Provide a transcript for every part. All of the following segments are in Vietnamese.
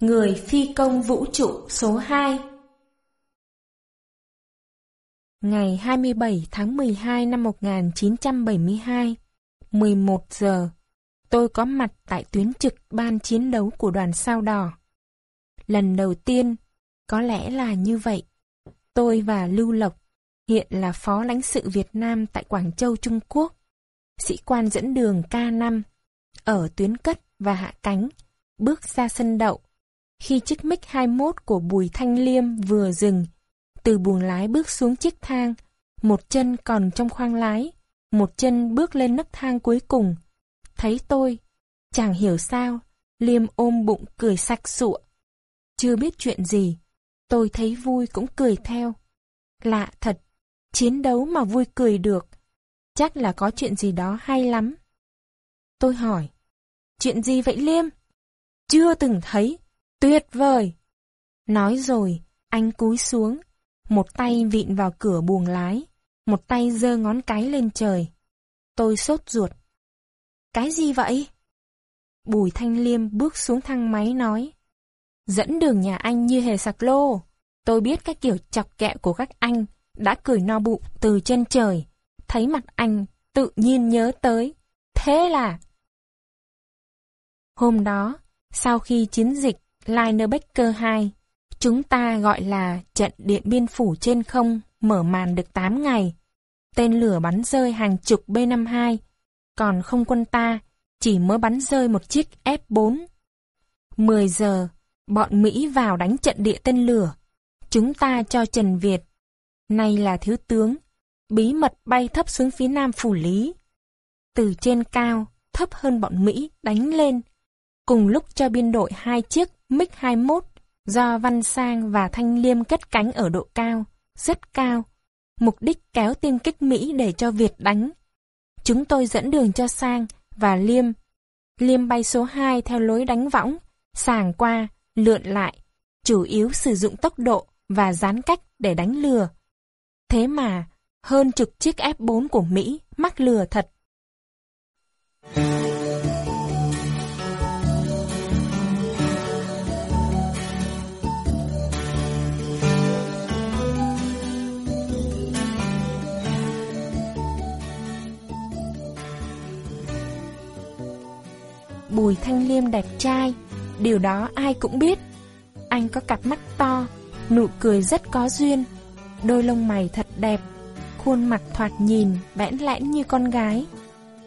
Người phi công vũ trụ số 2 Ngày 27 tháng 12 năm 1972, 11 giờ, tôi có mặt tại tuyến trực ban chiến đấu của đoàn sao đỏ. Lần đầu tiên, có lẽ là như vậy, tôi và Lưu Lộc, hiện là phó lãnh sự Việt Nam tại Quảng Châu, Trung Quốc, sĩ quan dẫn đường K5, ở tuyến cất và hạ cánh, bước ra sân đậu. Khi chiếc mic 21 của Bùi Thanh Liêm vừa dừng, từ buồng lái bước xuống chiếc thang, một chân còn trong khoang lái, một chân bước lên nấc thang cuối cùng. Thấy tôi, chẳng hiểu sao, Liêm ôm bụng cười sạch sụa. Chưa biết chuyện gì, tôi thấy vui cũng cười theo. Lạ thật, chiến đấu mà vui cười được, chắc là có chuyện gì đó hay lắm. Tôi hỏi, chuyện gì vậy Liêm? Chưa từng thấy, tuyệt vời. Nói rồi, anh cúi xuống, một tay vịn vào cửa buồng lái, một tay giơ ngón cái lên trời. Tôi sốt ruột. Cái gì vậy? Bùi Thanh Liêm bước xuống thang máy nói. Dẫn đường nhà anh như hề sạc lô. Tôi biết cái kiểu chọc kẹ của các anh đã cười no bụng từ trên trời. Thấy mặt anh tự nhiên nhớ tới. Thế là... Hôm đó, sau khi chiến dịch Linebacker 2, chúng ta gọi là trận Điện Biên Phủ trên không mở màn được 8 ngày. Tên lửa bắn rơi hàng chục B-52, còn không quân ta chỉ mới bắn rơi một chiếc F-4. 10 giờ, bọn Mỹ vào đánh trận địa tên lửa. Chúng ta cho Trần Việt, nay là thiếu tướng, bí mật bay thấp xuống phía nam phủ lý. Từ trên cao, thấp hơn bọn Mỹ đánh lên. Cùng lúc cho biên đội hai chiếc MiG-21 do Văn Sang và Thanh Liêm cất cánh ở độ cao, rất cao, mục đích kéo tiêm kích Mỹ để cho Việt đánh. Chúng tôi dẫn đường cho Sang và Liêm. Liêm bay số 2 theo lối đánh võng, sàng qua, lượn lại, chủ yếu sử dụng tốc độ và gián cách để đánh lừa. Thế mà, hơn chục chiếc F4 của Mỹ mắc lừa thật. Bùi Thanh Liêm đẹp trai, điều đó ai cũng biết. Anh có cặp mắt to, nụ cười rất có duyên, đôi lông mày thật đẹp, khuôn mặt thoạt nhìn bẽn lẽn như con gái.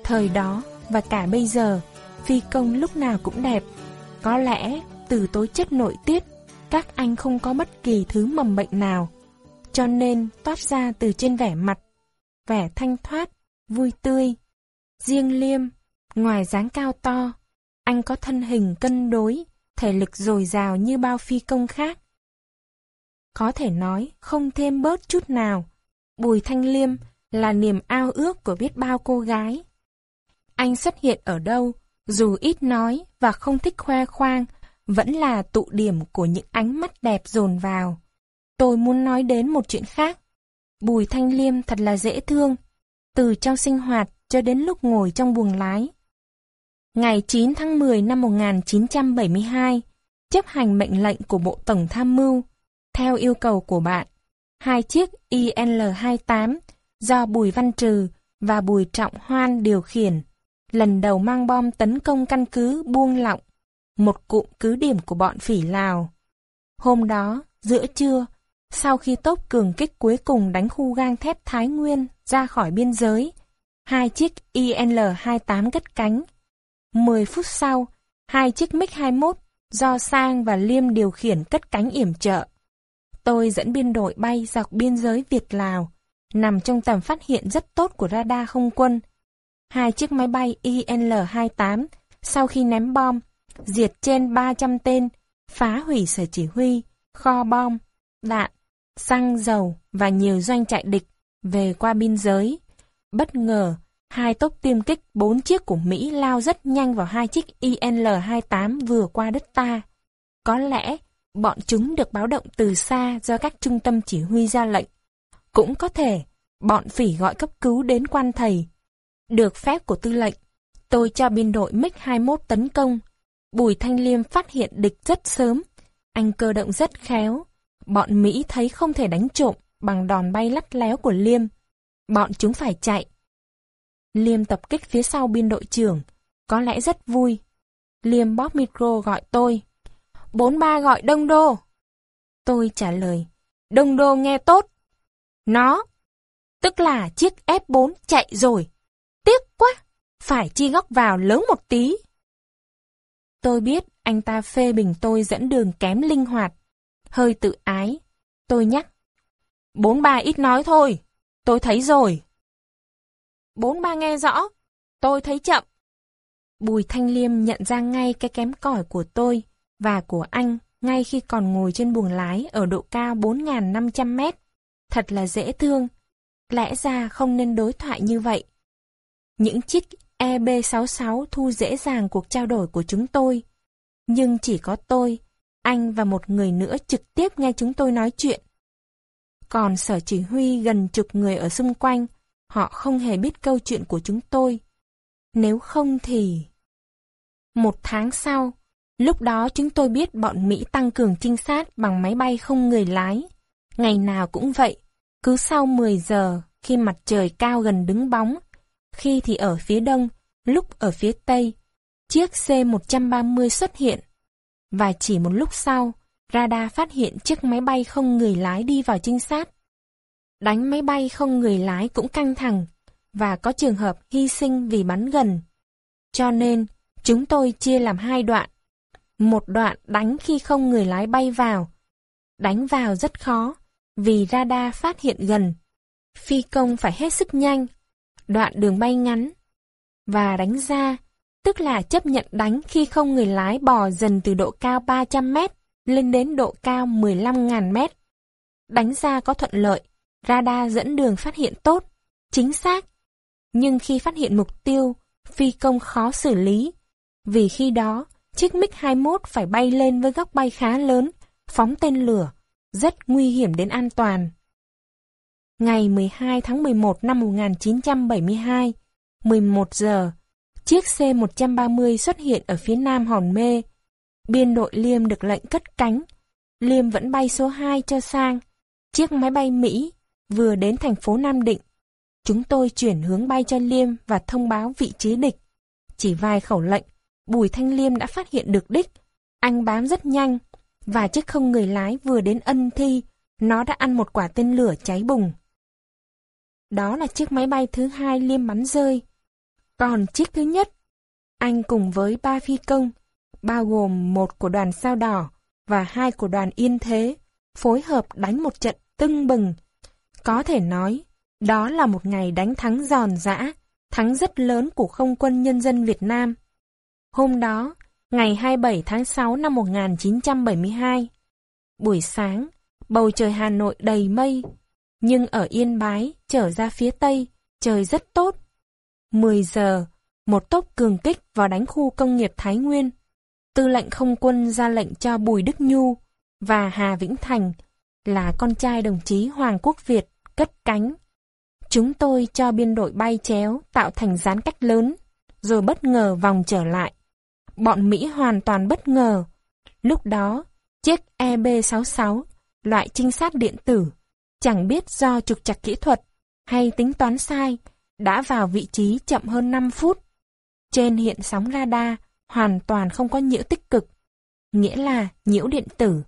Thời đó và cả bây giờ, phi công lúc nào cũng đẹp. Có lẽ từ tố chất nội tiết, các anh không có bất kỳ thứ mầm bệnh nào, cho nên toát ra từ trên vẻ mặt, vẻ thanh thoát, vui tươi. Riêng Liêm, ngoài dáng cao to, anh có thân hình cân đối, thể lực dồi dào như bao phi công khác. Có thể nói không thêm bớt chút nào, Bùi Thanh Liêm là niềm ao ước của biết bao cô gái. Anh xuất hiện ở đâu, dù ít nói và không thích khoe khoang, vẫn là tụ điểm của những ánh mắt đẹp dồn vào. Tôi muốn nói đến một chuyện khác. Bùi Thanh Liêm thật là dễ thương, từ trong sinh hoạt cho đến lúc ngồi trong buồng lái. Ngày 9 tháng 10 năm 1972, chấp hành mệnh lệnh của Bộ Tổng Tham mưu, theo yêu cầu của bạn, hai chiếc IL-28 do Bùi Văn Trừ và Bùi Trọng Hoan điều khiển, lần đầu mang bom tấn công căn cứ Buông Lọng, một cụm cứ điểm của bọn phỉ Lào. Hôm đó, giữa trưa, sau khi tốp cường kích cuối cùng đánh khu gang thép Thái Nguyên ra khỏi biên giới, hai chiếc IL-28 cất cánh 10 phút sau, hai chiếc MiG-21 do Sang và Liêm điều khiển cất cánh yểm trợ. Tôi dẫn biên đội bay dọc biên giới Việt-Lào, nằm trong tầm phát hiện rất tốt của radar không quân. Hai chiếc máy bay IL-28 sau khi ném bom, diệt trên 300 tên, phá hủy sở chỉ huy, kho bom, đạn, xăng dầu và nhiều doanh trại địch về qua biên giới. Bất ngờ, Hai tốc tiêm kích bốn chiếc của Mỹ lao rất nhanh vào hai chiếc IL-28 vừa qua đất ta. Có lẽ bọn chúng được báo động từ xa do các trung tâm chỉ huy ra lệnh. Cũng có thể bọn phỉ gọi cấp cứu đến quan thầy. Được phép của tư lệnh, tôi cho biên đội MiG-21 tấn công. Bùi Thanh Liêm phát hiện địch rất sớm. Anh cơ động rất khéo. Bọn Mỹ thấy không thể đánh trộm bằng đòn bay lắt léo của Liêm. Bọn chúng phải chạy. Liêm tập kích phía sau biên đội trưởng. Có lẽ rất vui. Liêm bóp micro gọi tôi. Bốn ba gọi Đông Đô. Tôi trả lời. Đông Đô nghe tốt. Nó. Tức là chiếc F4 chạy rồi. Tiếc quá. Phải chi góc vào lớn một tí. Tôi biết anh ta phê bình tôi dẫn đường kém linh hoạt. Hơi tự ái. Tôi nhắc. Bốn ba ít nói thôi. Tôi thấy rồi. Bốn ba nghe rõ. Tôi thấy chậm. Bùi Thanh Liêm nhận ra ngay cái kém cỏi của tôi và của anh ngay khi còn ngồi trên buồng lái ở độ cao 4.500 mét. Thật là dễ thương. Lẽ ra không nên đối thoại như vậy. Những chiếc EB66 thu dễ dàng cuộc trao đổi của chúng tôi. Nhưng chỉ có tôi, anh và một người nữa trực tiếp nghe chúng tôi nói chuyện. Còn sở chỉ huy gần chục người ở xung quanh, họ không hề biết câu chuyện của chúng tôi. Nếu không thì... Một tháng sau, lúc đó chúng tôi biết bọn Mỹ tăng cường trinh sát bằng máy bay không người lái. Ngày nào cũng vậy, cứ sau 10 giờ, khi mặt trời cao gần đứng bóng, khi thì ở phía đông, lúc ở phía tây, chiếc C-130 xuất hiện. Và chỉ một lúc sau, radar phát hiện chiếc máy bay không người lái đi vào trinh sát. Đánh máy bay không người lái cũng căng thẳng, và có trường hợp hy sinh vì bắn gần. Cho nên, chúng tôi chia làm hai đoạn. Một đoạn đánh khi không người lái bay vào. Đánh vào rất khó, vì radar phát hiện gần. Phi công phải hết sức nhanh, đoạn đường bay ngắn. Và đánh ra, tức là chấp nhận đánh khi không người lái bò dần từ độ cao 300 mét lên đến độ cao 15.000 mét. Đánh ra có thuận lợi, radar dẫn đường phát hiện tốt, chính xác. Nhưng khi phát hiện mục tiêu, phi công khó xử lý, vì khi đó, chiếc MiG-21 phải bay lên với góc bay khá lớn, phóng tên lửa, rất nguy hiểm đến an toàn. Ngày 12 tháng 11 năm 1972, 11 giờ, chiếc C-130 xuất hiện ở phía nam Hòn Mê. Biên đội Liêm được lệnh cất cánh. Liêm vẫn bay số 2 cho sang. Chiếc máy bay Mỹ vừa đến thành phố Nam Định. Chúng tôi chuyển hướng bay cho Liêm và thông báo vị trí địch. Chỉ vài khẩu lệnh, Bùi Thanh Liêm đã phát hiện được đích. Anh bám rất nhanh, và chiếc không người lái vừa đến ân thi, nó đã ăn một quả tên lửa cháy bùng. Đó là chiếc máy bay thứ hai Liêm bắn rơi. Còn chiếc thứ nhất, anh cùng với ba phi công, bao gồm một của đoàn sao đỏ và hai của đoàn yên thế, phối hợp đánh một trận tưng bừng. Có thể nói, đó là một ngày đánh thắng giòn giã, thắng rất lớn của không quân nhân dân Việt Nam. Hôm đó, ngày 27 tháng 6 năm 1972, buổi sáng, bầu trời Hà Nội đầy mây, nhưng ở Yên Bái, trở ra phía Tây, trời rất tốt. 10 giờ, một tốp cường kích vào đánh khu công nghiệp Thái Nguyên. Tư lệnh không quân ra lệnh cho Bùi Đức Nhu và Hà Vĩnh Thành là con trai đồng chí Hoàng Quốc Việt cất cánh. Chúng tôi cho biên đội bay chéo tạo thành gián cách lớn, rồi bất ngờ vòng trở lại. Bọn Mỹ hoàn toàn bất ngờ. Lúc đó, chiếc EB-66, loại trinh sát điện tử, chẳng biết do trục trặc kỹ thuật hay tính toán sai, đã vào vị trí chậm hơn 5 phút. Trên hiện sóng radar hoàn toàn không có nhiễu tích cực, nghĩa là nhiễu điện tử.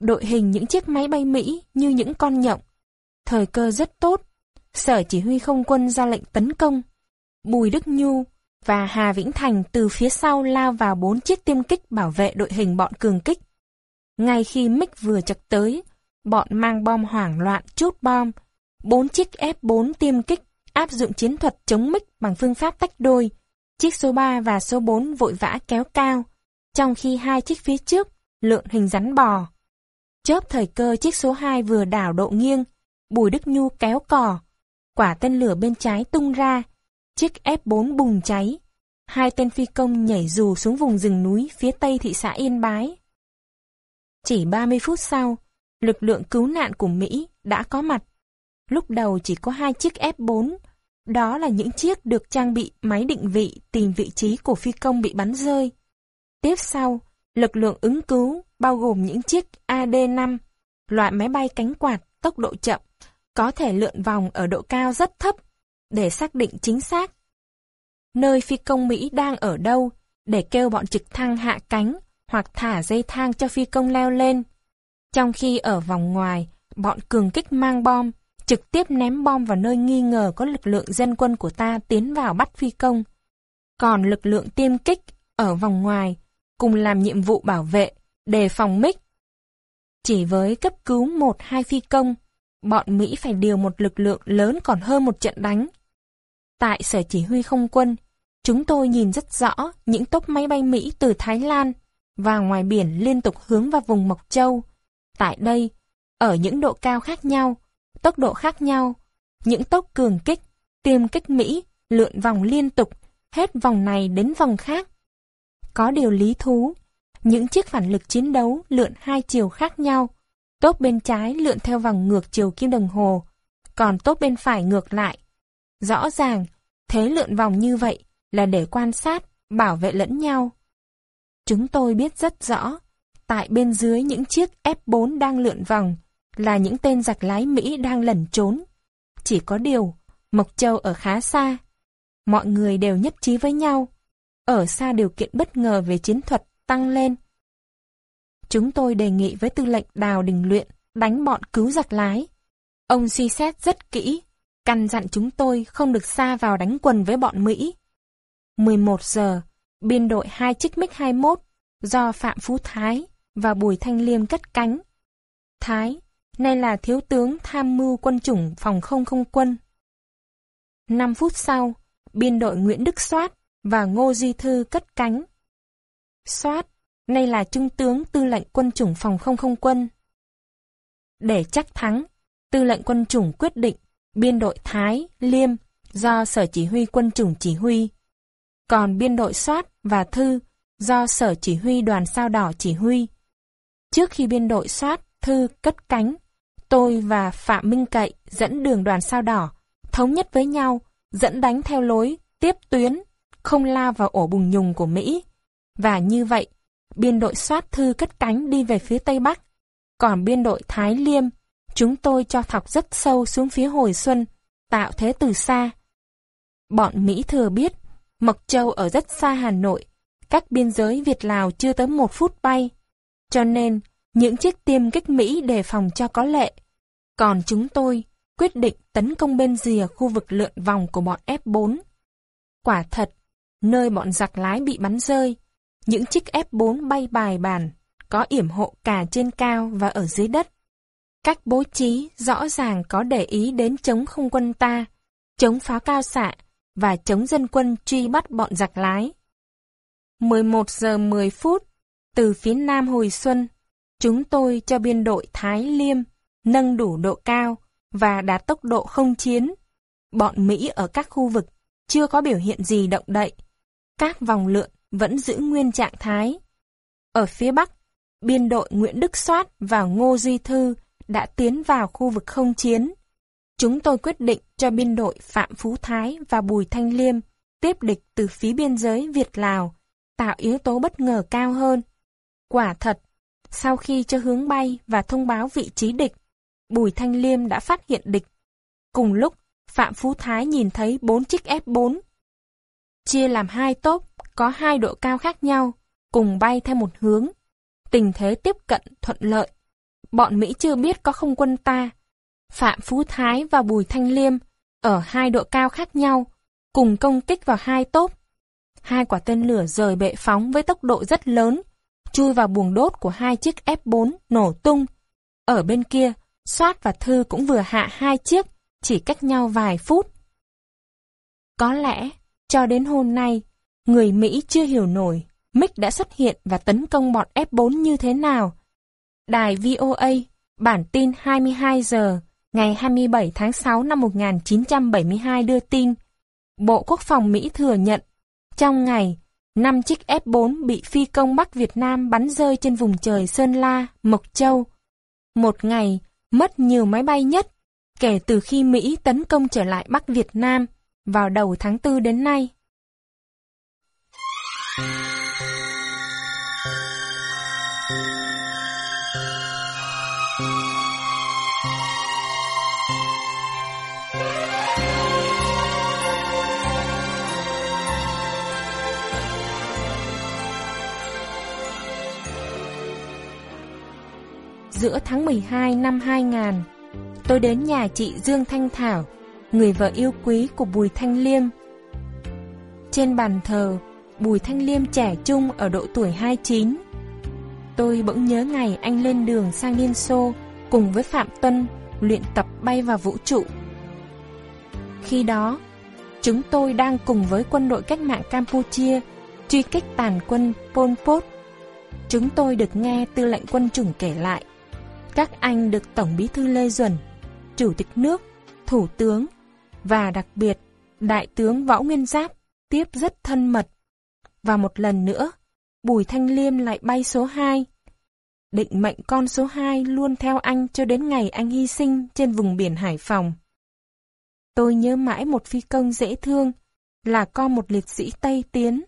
Đội hình những chiếc máy bay Mỹ như những con nhộng. Thời cơ rất tốt, sở chỉ huy không quân ra lệnh tấn công. Bùi Đức Nhu và Hà Vĩnh Thành từ phía sau lao vào bốn chiếc tiêm kích bảo vệ đội hình bọn cường kích. Ngay khi Mick vừa chật tới, bọn mang bom hoảng loạn chút bom. Bốn chiếc F4 tiêm kích áp dụng chiến thuật chống Mick bằng phương pháp tách đôi. Chiếc số 3 và số 4 vội vã kéo cao, trong khi hai chiếc phía trước lượn hình rắn bò. Chớp thời cơ chiếc số 2 vừa đảo độ nghiêng, Bùi Đức Nhu kéo cò. Quả tên lửa bên trái tung ra, chiếc F4 bùng cháy. Hai tên phi công nhảy dù xuống vùng rừng núi phía tây thị xã Yên Bái. Chỉ 30 phút sau, lực lượng cứu nạn của Mỹ đã có mặt. Lúc đầu chỉ có hai chiếc F4, đó là những chiếc được trang bị máy định vị tìm vị trí của phi công bị bắn rơi. Tiếp sau, lực lượng ứng cứu bao gồm những chiếc AD-5, loại máy bay cánh quạt tốc độ chậm, có thể lượn vòng ở độ cao rất thấp để xác định chính xác. Nơi phi công Mỹ đang ở đâu để kêu bọn trực thăng hạ cánh hoặc thả dây thang cho phi công leo lên. Trong khi ở vòng ngoài, bọn cường kích mang bom, trực tiếp ném bom vào nơi nghi ngờ có lực lượng dân quân của ta tiến vào bắt phi công. Còn lực lượng tiêm kích ở vòng ngoài cùng làm nhiệm vụ bảo vệ, đề phòng mic. Chỉ với cấp cứu một hai phi công, bọn Mỹ phải điều một lực lượng lớn còn hơn một trận đánh. Tại sở chỉ huy không quân, chúng tôi nhìn rất rõ những tốc máy bay Mỹ từ Thái Lan và ngoài biển liên tục hướng vào vùng Mộc Châu. Tại đây, ở những độ cao khác nhau, tốc độ khác nhau, những tốc cường kích, tiêm kích Mỹ lượn vòng liên tục, hết vòng này đến vòng khác. Có điều lý thú, những chiếc phản lực chiến đấu lượn hai chiều khác nhau, tốp bên trái lượn theo vòng ngược chiều kim đồng hồ, còn tốp bên phải ngược lại. Rõ ràng, thế lượn vòng như vậy là để quan sát, bảo vệ lẫn nhau. Chúng tôi biết rất rõ, tại bên dưới những chiếc F4 đang lượn vòng là những tên giặc lái Mỹ đang lẩn trốn. Chỉ có điều, Mộc Châu ở khá xa. Mọi người đều nhất trí với nhau. Ở xa điều kiện bất ngờ về chiến thuật tăng lên. Chúng tôi đề nghị với tư lệnh Đào Đình Luyện đánh bọn cứu giặc lái. Ông suy xét rất kỹ, căn dặn chúng tôi không được xa vào đánh quần với bọn Mỹ. 11 giờ, biên đội hai chiếc MiG-21 do Phạm Phú Thái và Bùi Thanh Liêm cất cánh. Thái, nay là thiếu tướng tham mưu quân chủng phòng không không quân. 5 phút sau, biên đội Nguyễn Đức Soát và Ngô Duy Thư cất cánh. Soát, nay là trung tướng tư lệnh quân chủng phòng không không quân. Để chắc thắng, tư lệnh quân chủng quyết định biên đội Thái, Liêm do Sở Chỉ huy quân chủng chỉ huy. Còn biên đội Soát và Thư do Sở Chỉ huy đoàn sao đỏ chỉ huy. Trước khi biên đội Soát, Thư cất cánh, tôi và Phạm Minh Cậy dẫn đường đoàn sao đỏ, thống nhất với nhau, dẫn đánh theo lối, tiếp tuyến, không lao vào ổ bùng nhùng của Mỹ. Và như vậy, biên đội Soát Thư cất cánh đi về phía Tây Bắc. Còn biên đội Thái Liêm, chúng tôi cho thọc rất sâu xuống phía hồi xuân, tạo thế từ xa. Bọn Mỹ thừa biết, Mộc Châu ở rất xa Hà Nội, cách biên giới Việt-Lào chưa tới một phút bay. Cho nên, những chiếc tiêm kích Mỹ đề phòng cho có lệ. Còn chúng tôi quyết định tấn công bên rìa khu vực lượn vòng của bọn F4. Quả thật, nơi bọn giặc lái bị bắn rơi, những chiếc F4 bay bài bàn, có yểm hộ cả trên cao và ở dưới đất. Cách bố trí rõ ràng có để ý đến chống không quân ta, chống pháo cao xạ và chống dân quân truy bắt bọn giặc lái. 11 giờ 10 phút, từ phía nam hồi xuân, chúng tôi cho biên đội Thái Liêm nâng đủ độ cao và đạt tốc độ không chiến. Bọn Mỹ ở các khu vực chưa có biểu hiện gì động đậy. Các vòng lượn vẫn giữ nguyên trạng thái. Ở phía Bắc, biên đội Nguyễn Đức Soát và Ngô Duy Thư đã tiến vào khu vực không chiến. Chúng tôi quyết định cho biên đội Phạm Phú Thái và Bùi Thanh Liêm tiếp địch từ phía biên giới Việt-Lào, tạo yếu tố bất ngờ cao hơn. Quả thật, sau khi cho hướng bay và thông báo vị trí địch, Bùi Thanh Liêm đã phát hiện địch. Cùng lúc, Phạm Phú Thái nhìn thấy bốn chiếc F4. Chia làm hai tốp, có hai độ cao khác nhau, cùng bay theo một hướng. Tình thế tiếp cận thuận lợi. Bọn Mỹ chưa biết có không quân ta. Phạm Phú Thái và Bùi Thanh Liêm ở hai độ cao khác nhau, cùng công kích vào hai tốp. Hai quả tên lửa rời bệ phóng với tốc độ rất lớn, chui vào buồng đốt của hai chiếc F4 nổ tung. Ở bên kia, Soát và Thư cũng vừa hạ hai chiếc, chỉ cách nhau vài phút. Có lẽ, cho đến hôm nay, người Mỹ chưa hiểu nổi Mick đã xuất hiện và tấn công bọn F4 như thế nào. Đài VOA, bản tin 22 giờ, ngày 27 tháng 6 năm 1972 đưa tin, Bộ Quốc phòng Mỹ thừa nhận, trong ngày, 5 chiếc F4 bị phi công Bắc Việt Nam bắn rơi trên vùng trời Sơn La, Mộc Châu. Một ngày, mất nhiều máy bay nhất, kể từ khi Mỹ tấn công trở lại Bắc Việt Nam vào đầu tháng 4 đến nay. Giữa tháng 12 năm 2000, tôi đến nhà chị Dương Thanh Thảo người vợ yêu quý của Bùi Thanh Liêm. Trên bàn thờ, Bùi Thanh Liêm trẻ trung ở độ tuổi 29. Tôi bỗng nhớ ngày anh lên đường sang Liên Xô cùng với Phạm Tuân luyện tập bay vào vũ trụ. Khi đó, chúng tôi đang cùng với quân đội cách mạng Campuchia truy kích tàn quân Pol Pot. Chúng tôi được nghe tư lệnh quân chủng kể lại. Các anh được Tổng bí thư Lê Duẩn, Chủ tịch nước, Thủ tướng và đặc biệt Đại tướng Võ Nguyên Giáp tiếp rất thân mật. Và một lần nữa, Bùi Thanh Liêm lại bay số 2. Định mệnh con số 2 luôn theo anh cho đến ngày anh hy sinh trên vùng biển Hải Phòng. Tôi nhớ mãi một phi công dễ thương, là con một liệt sĩ Tây Tiến.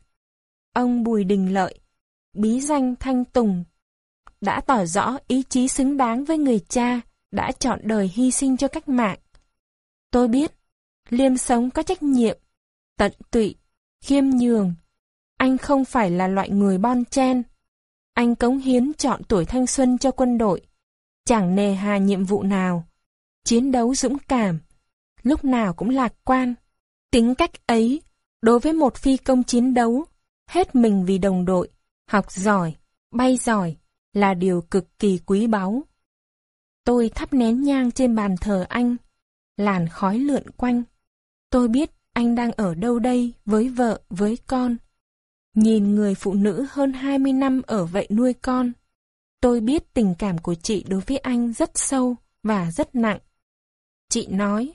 Ông Bùi Đình Lợi, bí danh Thanh Tùng, đã tỏ rõ ý chí xứng đáng với người cha, đã chọn đời hy sinh cho cách mạng. Tôi biết, Liêm sống có trách nhiệm, tận tụy, khiêm nhường. Anh không phải là loại người bon chen. Anh cống hiến chọn tuổi thanh xuân cho quân đội, chẳng nề hà nhiệm vụ nào. Chiến đấu dũng cảm, lúc nào cũng lạc quan. Tính cách ấy, đối với một phi công chiến đấu, hết mình vì đồng đội, học giỏi, bay giỏi, là điều cực kỳ quý báu. Tôi thắp nén nhang trên bàn thờ anh, làn khói lượn quanh. Tôi biết anh đang ở đâu đây với vợ, với con. Nhìn người phụ nữ hơn 20 năm ở vậy nuôi con. Tôi biết tình cảm của chị đối với anh rất sâu và rất nặng. Chị nói,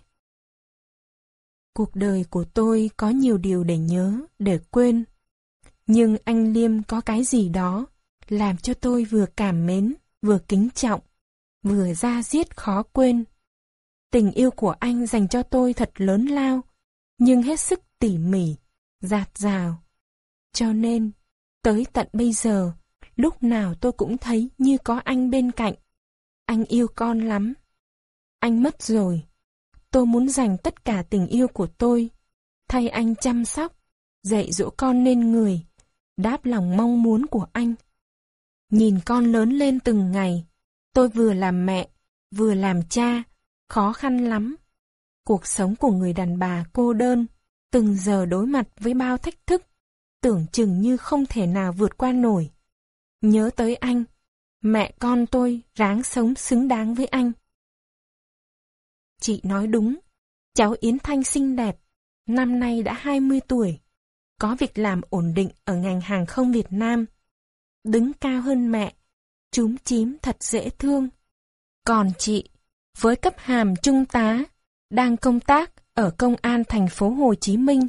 Cuộc đời của tôi có nhiều điều để nhớ, để quên. Nhưng anh Liêm có cái gì đó làm cho tôi vừa cảm mến, vừa kính trọng, vừa ra diết khó quên. Tình yêu của anh dành cho tôi thật lớn lao, nhưng hết sức tỉ mỉ, giạt dào. Cho nên, tới tận bây giờ, lúc nào tôi cũng thấy như có anh bên cạnh. Anh yêu con lắm. Anh mất rồi, Tôi muốn dành tất cả tình yêu của tôi, thay anh chăm sóc, dạy dỗ con nên người, đáp lòng mong muốn của anh. Nhìn con lớn lên từng ngày, tôi vừa làm mẹ, vừa làm cha, khó khăn lắm. Cuộc sống của người đàn bà cô đơn, từng giờ đối mặt với bao thách thức, tưởng chừng như không thể nào vượt qua nổi. Nhớ tới anh, mẹ con tôi ráng sống xứng đáng với anh. Chị nói đúng, cháu Yến Thanh xinh đẹp, năm nay đã 20 tuổi, có việc làm ổn định ở ngành hàng không Việt Nam. Đứng cao hơn mẹ, trúng chím thật dễ thương. Còn chị, với cấp hàm trung tá, đang công tác ở công an thành phố Hồ Chí Minh,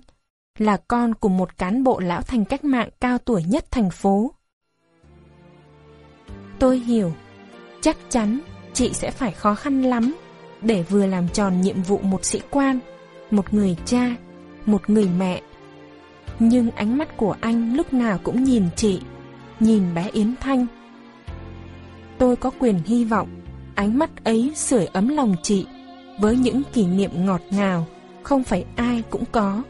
là con của một cán bộ lão thành cách mạng cao tuổi nhất thành phố. Tôi hiểu, chắc chắn chị sẽ phải khó khăn lắm để vừa làm tròn nhiệm vụ một sĩ quan, một người cha, một người mẹ. Nhưng ánh mắt của anh lúc nào cũng nhìn chị, nhìn bé Yến Thanh. Tôi có quyền hy vọng ánh mắt ấy sưởi ấm lòng chị với những kỷ niệm ngọt ngào không phải ai cũng có.